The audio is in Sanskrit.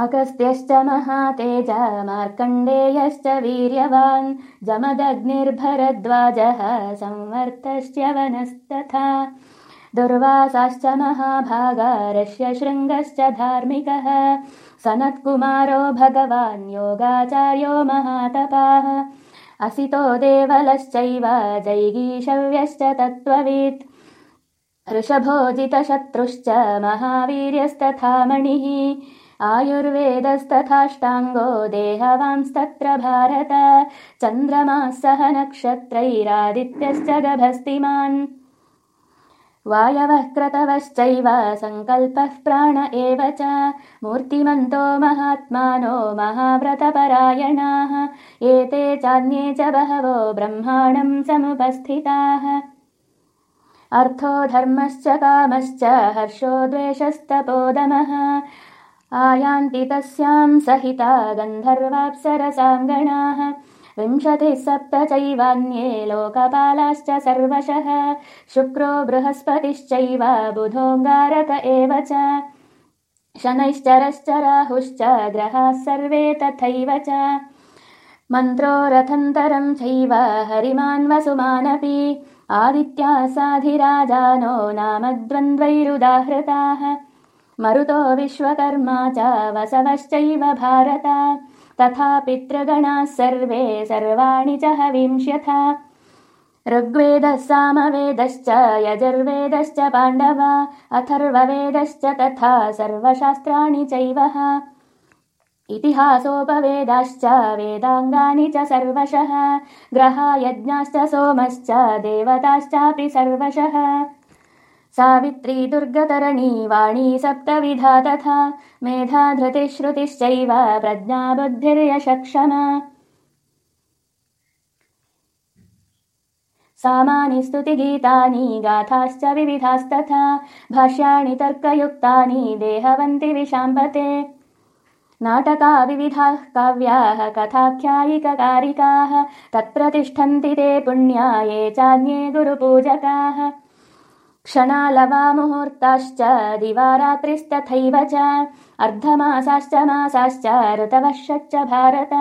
अगस्त्यश्च महातेज मार्कण्डेयश्च वीर्यवान् जमदग्निर्भरद्वाजः संवर्तश्च वनस्तथा। दुर्वासाश्च महाभागा ऋष्यशृङ्गश्च धार्मिकः। सनत्कुमारो भगवान् योगाचार्यो महातपाः। असितो देवलश्चैव जैगीषव्यश्च तत्त्ववित्। ऋषभोजितशत्रुश्च महावीर्यस्तथा मणिः आयुर्वेदस्तथाष्टाङ्गो देहवांस्तत्र भारत। चन्द्रमाः सह नक्षत्रैरादित्यश्च गभस्तिमान्। वायवः क्रतवश्चैव सङ्कल्पः प्राण एव च। मूर्तिमन्तो महात्मानो महाव्रतपरायणाः। एते चान्ये च बहवो ब्रह्माणम् समुपस्थिताः। अर्थो धर्मश्च कामश्च हर्षो द्वेषस्तपोदमः आयान्ति तस्यां सहिता गन्धर्वाप्सरसाङ्गणाः। विंशतिः सप्त चैवान्ये लोकपालाश्च सर्वशः। शुक्रो बृहस्पतिश्चैव बुधोऽङ्गारक एव च। शनैश्चरश्च राहुश्च ग्रहाः सर्वे तथैव च। मन्त्रो रथन्तरं चैव हरिमान्वसुमानपि आदित्या साधिराजानो नाम द्वन्द्वैरुदाहृताः मरुतो विश्वकर्मा च वसवश्चैव भारत। तथा पितृगणाः सर्वे सर्वाणि च हविंश्यथा। ऋग्वेदः सामवेदश्च यजुर्वेदश्च पाण्डवा अथर्ववेदश्च तथा सर्वशास्त्राणि चैव। इतिहासोपवेदाश्च वेदाङ्गानि च सर्वशः। ग्रहायज्ञाश्च सोमश्च देवताश्चापि सर्वशः सावित्री दुर्गतरणी वाणी सप्तविधा तथा मेधा धृतिश्रुतिश्चैव प्रज्ञा बुद्धिर्यशक्षमा सामानि स्तुतिगीतानि गाथाश्च विविधास्तथा भाष्याणि तर्कयुक्तानि देहवन्ति विशाम्बते नाटका विविधाः काव्याः कथाख्यायिककारिकाः तत्प्रतिष्ठन्ति ते पुण्या ये चान्ये गुरुपूजकाः क्षणालवा मुहूर्ताश्च दिवारात्रिस्तथैव च अर्धमासाश्च मासाश्च ऋतवश्च भारत